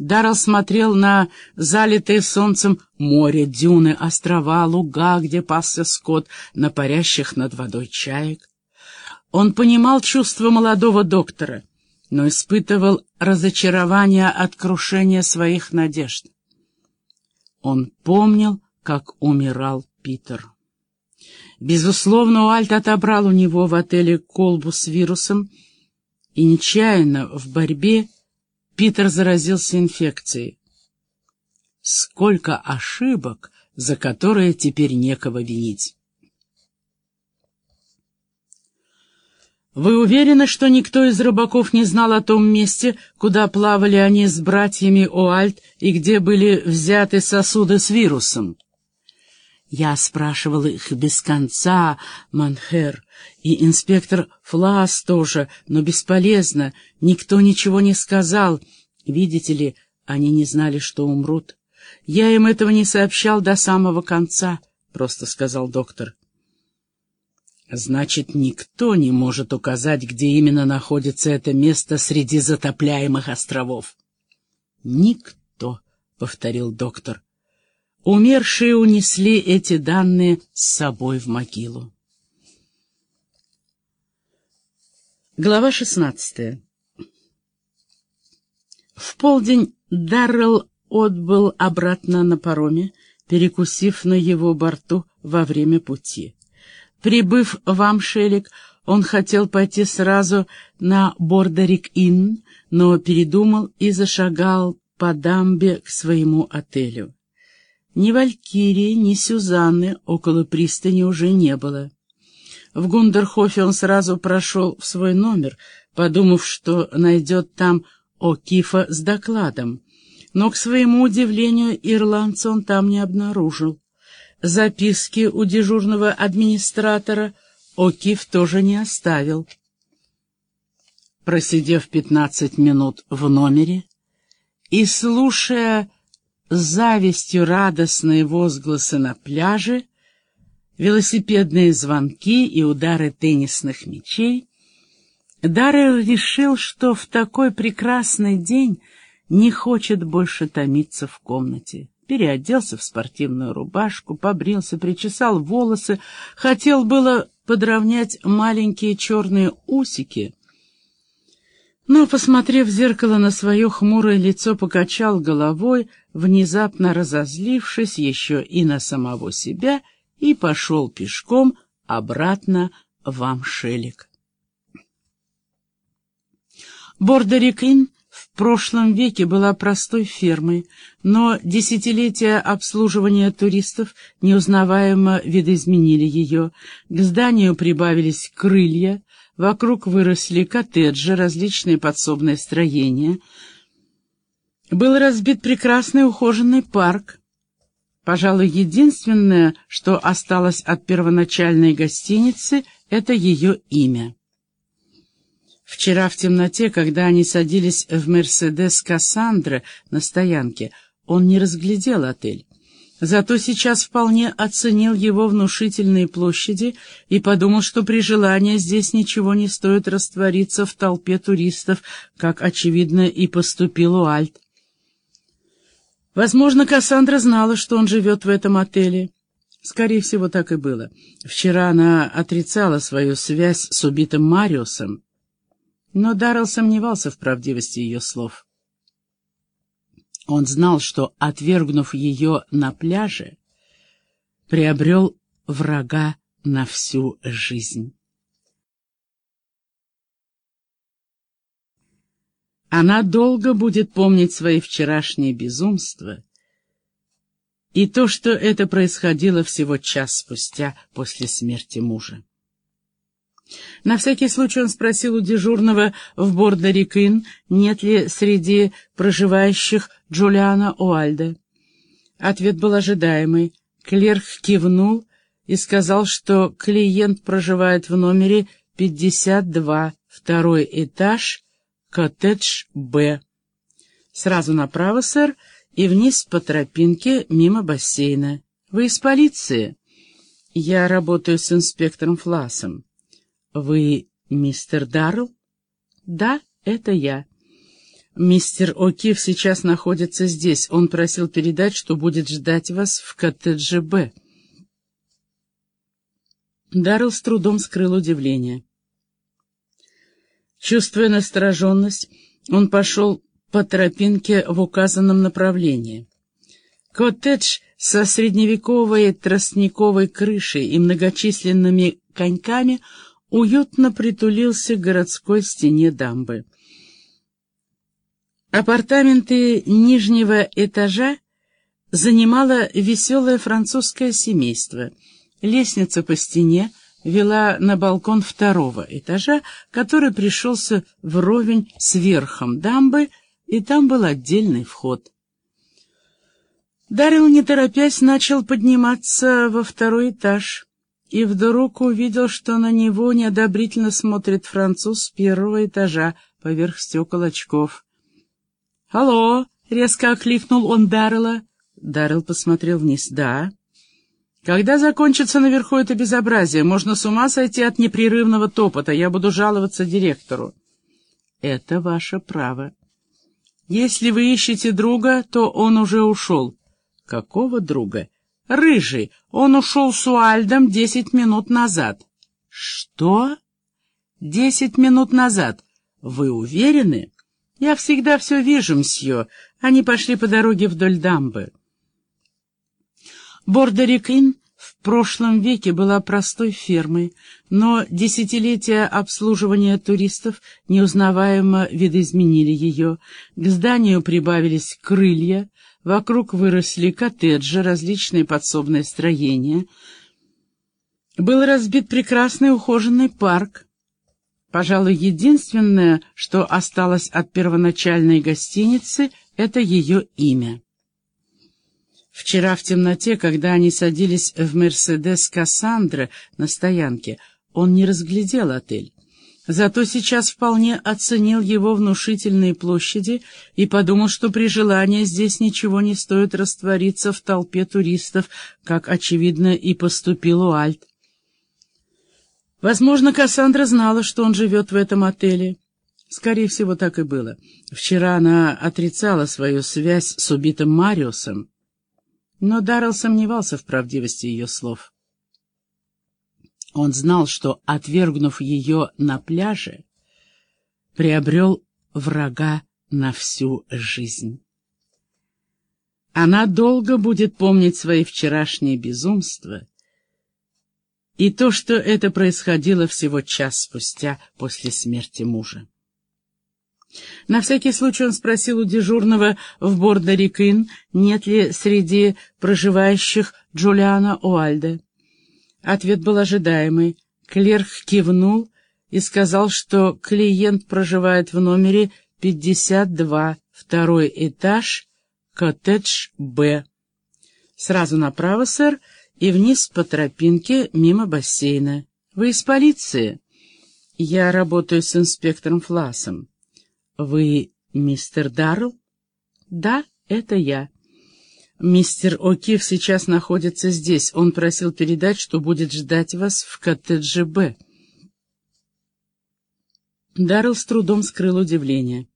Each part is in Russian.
Даррелл смотрел на залитое солнцем море, дюны, острова, луга, где пасся скот, на парящих над водой чаек. Он понимал чувства молодого доктора, но испытывал разочарование от крушения своих надежд. Он помнил, как умирал Питер. Безусловно, Уальт отобрал у него в отеле колбу с вирусом, и нечаянно в борьбе Питер заразился инфекцией. Сколько ошибок, за которые теперь некого винить. «Вы уверены, что никто из рыбаков не знал о том месте, куда плавали они с братьями Оальт и где были взяты сосуды с вирусом?» Я спрашивал их без конца, Манхер, и инспектор Флас тоже, но бесполезно, никто ничего не сказал. Видите ли, они не знали, что умрут. Я им этого не сообщал до самого конца, — просто сказал доктор. Значит, никто не может указать, где именно находится это место среди затопляемых островов. Никто, — повторил доктор. Умершие унесли эти данные с собой в могилу. Глава шестнадцатая. В полдень Даррелл отбыл обратно на пароме, перекусив на его борту во время пути. Прибыв в Амшелик, он хотел пойти сразу на Бордерик-Инн, но передумал и зашагал по дамбе к своему отелю. Ни Валькирии, ни Сюзанны около пристани уже не было. В Гундерхофе он сразу прошел в свой номер, подумав, что найдет там О'Кифа с докладом. Но, к своему удивлению, ирландца он там не обнаружил. Записки у дежурного администратора О'Киф тоже не оставил. Просидев пятнадцать минут в номере и слушая с завистью радостные возгласы на пляже, велосипедные звонки и удары теннисных мячей, Даррелл решил, что в такой прекрасный день не хочет больше томиться в комнате. Переоделся в спортивную рубашку, побрился, причесал волосы, хотел было подровнять маленькие черные усики — но, посмотрев в зеркало на свое хмурое лицо, покачал головой, внезапно разозлившись еще и на самого себя, и пошел пешком обратно в Амшелик. Бордерик-Инн в прошлом веке была простой фермой, но десятилетия обслуживания туристов неузнаваемо видоизменили ее. К зданию прибавились крылья, Вокруг выросли коттеджи, различные подсобные строения. Был разбит прекрасный ухоженный парк. Пожалуй, единственное, что осталось от первоначальной гостиницы, это ее имя. Вчера в темноте, когда они садились в «Мерседес Кассандра» на стоянке, он не разглядел отель. Зато сейчас вполне оценил его внушительные площади и подумал, что при желании здесь ничего не стоит раствориться в толпе туристов, как, очевидно, и поступил Уальт. Возможно, Кассандра знала, что он живет в этом отеле. Скорее всего, так и было. Вчера она отрицала свою связь с убитым Мариусом, но Даррелл сомневался в правдивости ее слов. Он знал, что, отвергнув ее на пляже, приобрел врага на всю жизнь. Она долго будет помнить свои вчерашние безумства и то, что это происходило всего час спустя после смерти мужа. На всякий случай он спросил у дежурного в Бордерикин, нет ли среди проживающих Джулиана Уальда. Ответ был ожидаемый. Клерк кивнул и сказал, что клиент проживает в номере 52, второй этаж, коттедж Б. Сразу направо, сэр, и вниз по тропинке мимо бассейна. Вы из полиции? Я работаю с инспектором Фласом. «Вы мистер Даррелл?» «Да, это я». Мистер О'Кив сейчас находится здесь. Он просил передать, что будет ждать вас в коттедже Б. Даррелл с трудом скрыл удивление. Чувствуя настороженность, он пошел по тропинке в указанном направлении. Коттедж со средневековой тростниковой крышей и многочисленными коньками уютно притулился к городской стене дамбы. Апартаменты нижнего этажа занимало веселое французское семейство. Лестница по стене вела на балкон второго этажа, который пришелся вровень с верхом дамбы, и там был отдельный вход. Дарил, не торопясь, начал подниматься во второй этаж и вдруг увидел, что на него неодобрительно смотрит француз с первого этажа поверх стекол очков. «Алло!» — резко окликнул он Даррелла. Даррелл посмотрел вниз. «Да». «Когда закончится наверху это безобразие? Можно с ума сойти от непрерывного топота. Я буду жаловаться директору». «Это ваше право. Если вы ищете друга, то он уже ушел». «Какого друга?» «Рыжий. Он ушел с Уальдом десять минут назад». «Что?» «Десять минут назад. Вы уверены?» «Я всегда все вижу, мсье. Они пошли по дороге вдоль дамбы». Бордерик-Инн в прошлом веке была простой фермой, но десятилетия обслуживания туристов неузнаваемо видоизменили ее. К зданию прибавились крылья, вокруг выросли коттеджи, различные подсобные строения. Был разбит прекрасный ухоженный парк, Пожалуй, единственное, что осталось от первоначальной гостиницы, это ее имя. Вчера в темноте, когда они садились в «Мерседес Кассандра» на стоянке, он не разглядел отель. Зато сейчас вполне оценил его внушительные площади и подумал, что при желании здесь ничего не стоит раствориться в толпе туристов, как, очевидно, и поступил Уальт. Возможно, Кассандра знала, что он живет в этом отеле. Скорее всего, так и было. Вчера она отрицала свою связь с убитым Мариусом, но Даррелл сомневался в правдивости ее слов. Он знал, что, отвергнув ее на пляже, приобрел врага на всю жизнь. Она долго будет помнить свои вчерашние безумства и то, что это происходило всего час спустя после смерти мужа. На всякий случай он спросил у дежурного в Бордо-Рикин, нет ли среди проживающих Джулиана Уальда. Ответ был ожидаемый. Клерк кивнул и сказал, что клиент проживает в номере 52, второй этаж, коттедж Б. «Сразу направо, сэр, и вниз по тропинке мимо бассейна. Вы из полиции? Я работаю с инспектором Фласом. Вы мистер Даррелл? Да, это я. Мистер О'Кив сейчас находится здесь. Он просил передать, что будет ждать вас в коттедже Б. Даррелл с трудом скрыл удивление.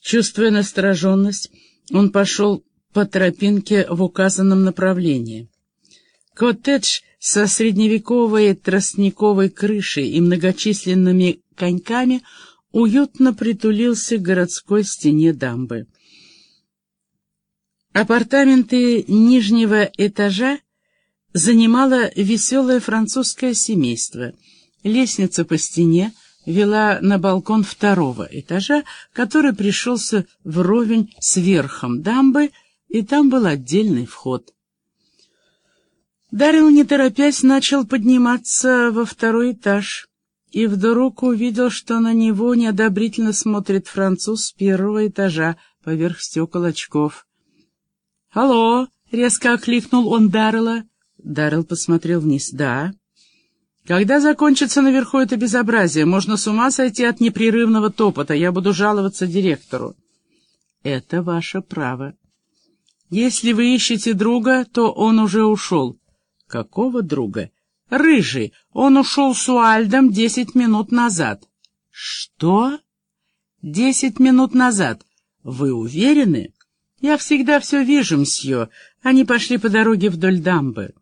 Чувствуя настороженность, он пошел по тропинке в указанном направлении. Коттедж со средневековой тростниковой крышей и многочисленными коньками уютно притулился к городской стене дамбы. Апартаменты нижнего этажа занимало веселое французское семейство. Лестница по стене вела на балкон второго этажа, который пришелся вровень с верхом дамбы, и там был отдельный вход. Дарил, не торопясь, начал подниматься во второй этаж и вдруг увидел, что на него неодобрительно смотрит француз с первого этажа поверх стекол очков. «Алло!» — резко окликнул он Даррелла. Даррелл посмотрел вниз. «Да». «Когда закончится наверху это безобразие? Можно с ума сойти от непрерывного топота. Я буду жаловаться директору». «Это ваше право», если вы ищете друга, то он уже ушел. Какого друга? Рыжий. Он ушел с Уальдом десять минут назад. Что? Десять минут назад. Вы уверены? Я всегда все вижу, мсье. Они пошли по дороге вдоль дамбы.